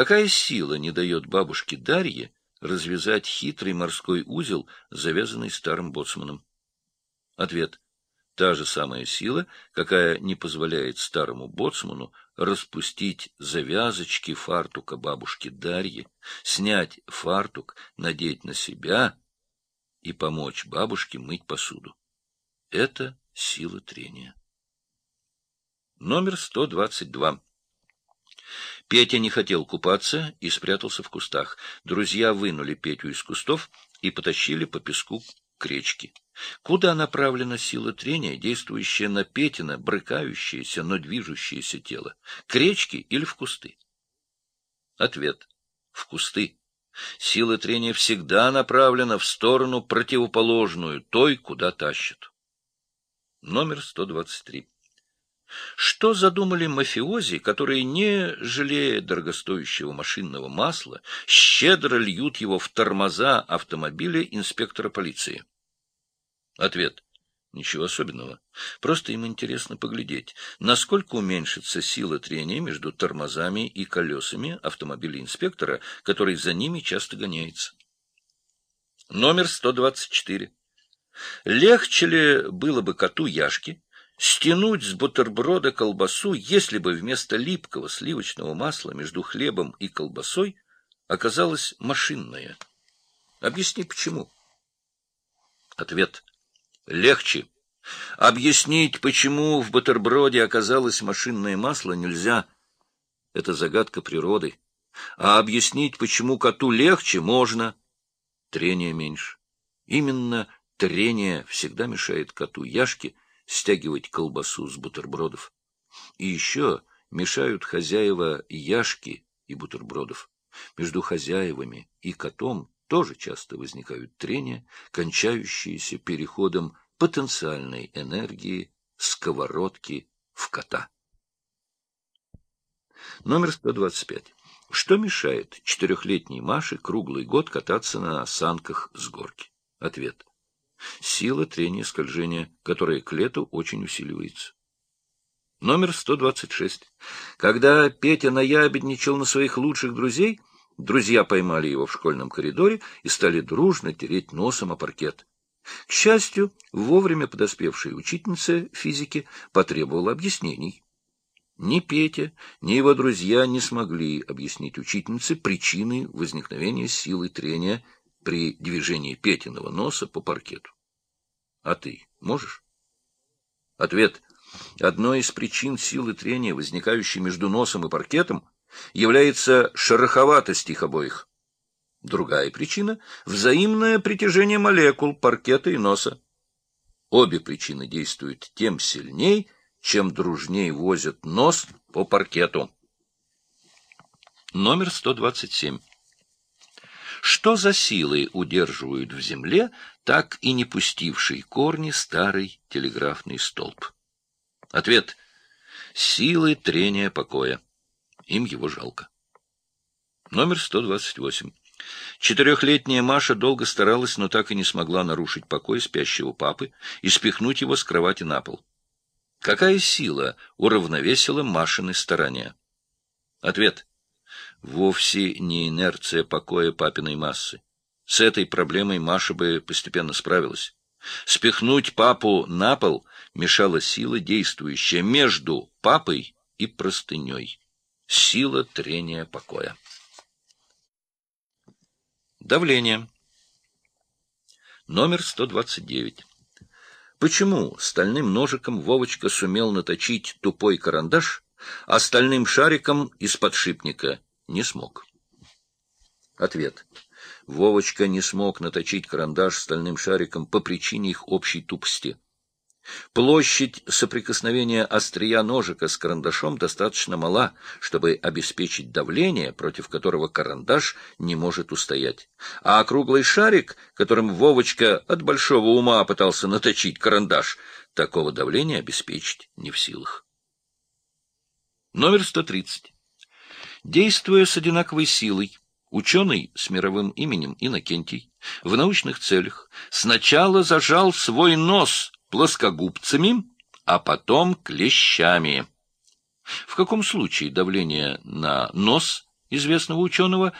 Какая сила не дает бабушке Дарье развязать хитрый морской узел, завязанный старым боцманом? Ответ. Та же самая сила, какая не позволяет старому боцману распустить завязочки фартука бабушки Дарьи, снять фартук, надеть на себя и помочь бабушке мыть посуду. Это сила трения. Номер 122. Петя не хотел купаться и спрятался в кустах. Друзья вынули Петю из кустов и потащили по песку к речке. Куда направлена сила трения, действующая на Петина, брыкающееся, но движущееся тело? К речке или в кусты? Ответ. В кусты. Сила трения всегда направлена в сторону противоположную, той, куда тащит. Номер 123. Что задумали мафиози, которые, не жалея дорогостоящего машинного масла, щедро льют его в тормоза автомобиля инспектора полиции? Ответ. Ничего особенного. Просто им интересно поглядеть, насколько уменьшится сила трения между тормозами и колесами автомобиля инспектора, который за ними часто гоняется. Номер 124. Легче ли было бы коту Яшке стянуть с бутерброда колбасу, если бы вместо липкого сливочного масла между хлебом и колбасой оказалось машинное? Объясни, почему. Ответ. Легче. Объяснить, почему в бутерброде оказалось машинное масло, нельзя. Это загадка природы. А объяснить, почему коту легче, можно. Трение меньше. Именно трение всегда мешает коту Яшке стягивать колбасу с бутербродов. И еще мешают хозяева яшки и бутербродов. Между хозяевами и котом тоже часто возникают трения, кончающиеся переходом потенциальной энергии сковородки в кота. Номер 125. Что мешает четырехлетней Маше круглый год кататься на санках с горки? Ответ сила трения скольжения, которая к лету очень усиливается. Номер 126. Когда Петя наябедничал на своих лучших друзей, друзья поймали его в школьном коридоре и стали дружно тереть носом о паркет. К счастью, вовремя подоспевшая учительница физики потребовала объяснений. Ни Петя, ни его друзья не смогли объяснить учительнице причины возникновения силы трения при движении Петиного носа по паркету. А ты можешь? Ответ. Одной из причин силы трения, возникающей между носом и паркетом, является шероховатость их обоих. Другая причина — взаимное притяжение молекул паркета и носа. Обе причины действуют тем сильней, чем дружнее возят нос по паркету. Номер 127. Что за силы удерживают в земле так и не пустивший корни старый телеграфный столб? Ответ — силы трения покоя. Им его жалко. Номер 128. Четырехлетняя Маша долго старалась, но так и не смогла нарушить покой спящего папы и спихнуть его с кровати на пол. Какая сила уравновесила Машины старания? Ответ вовсе не инерция покоя папиной массы. С этой проблемой Маша бы постепенно справилась. Спихнуть папу на пол мешала сила, действующая между папой и простыней. Сила трения покоя. Давление. Номер 129. Почему стальным ножиком Вовочка сумел наточить тупой карандаш, а стальным шариком из подшипника не смог. Ответ. Вовочка не смог наточить карандаш стальным шариком по причине их общей тупости. Площадь соприкосновения острия ножика с карандашом достаточно мала, чтобы обеспечить давление, против которого карандаш не может устоять. А круглый шарик, которым Вовочка от большого ума пытался наточить карандаш, такого давления обеспечить не в силах. Номер 130. Действуя с одинаковой силой, ученый с мировым именем Иннокентий в научных целях сначала зажал свой нос плоскогубцами, а потом клещами. В каком случае давление на нос известного ученого